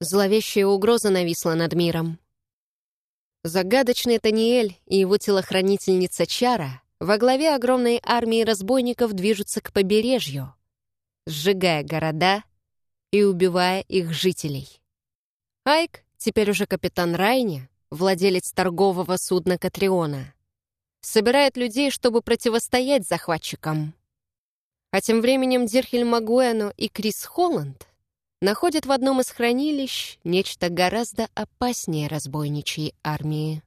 Зловещая угроза нависла над миром. Загадочный Таниэль и его телохранительница Чара во главе огромной армии разбойников движутся к побережью, сжигая города и убивая их жителей. Айк, теперь уже капитан Райни, владелец торгового судна Катриона, собирает людей, чтобы противостоять захватчикам. А тем временем Дирхель Магуэно и Крис Холланд находят в одном из хранилищ нечто гораздо опаснее разбойничьей армии.